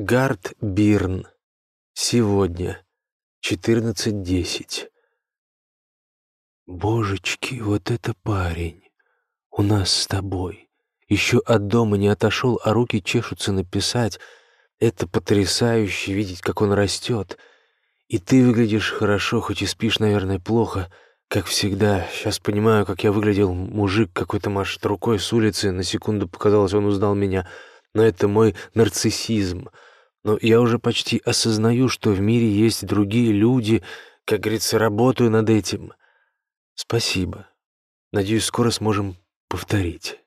Гард Бирн. Сегодня. 14.10. Божечки, вот это парень. У нас с тобой. Еще от дома не отошел, а руки чешутся написать. Это потрясающе видеть, как он растет. И ты выглядишь хорошо, хоть и спишь, наверное, плохо, как всегда. Сейчас понимаю, как я выглядел. Мужик какой-то машет рукой с улицы. На секунду показалось, он узнал меня. Но это мой нарциссизм — но я уже почти осознаю, что в мире есть другие люди, как говорится, работаю над этим. Спасибо. Надеюсь, скоро сможем повторить.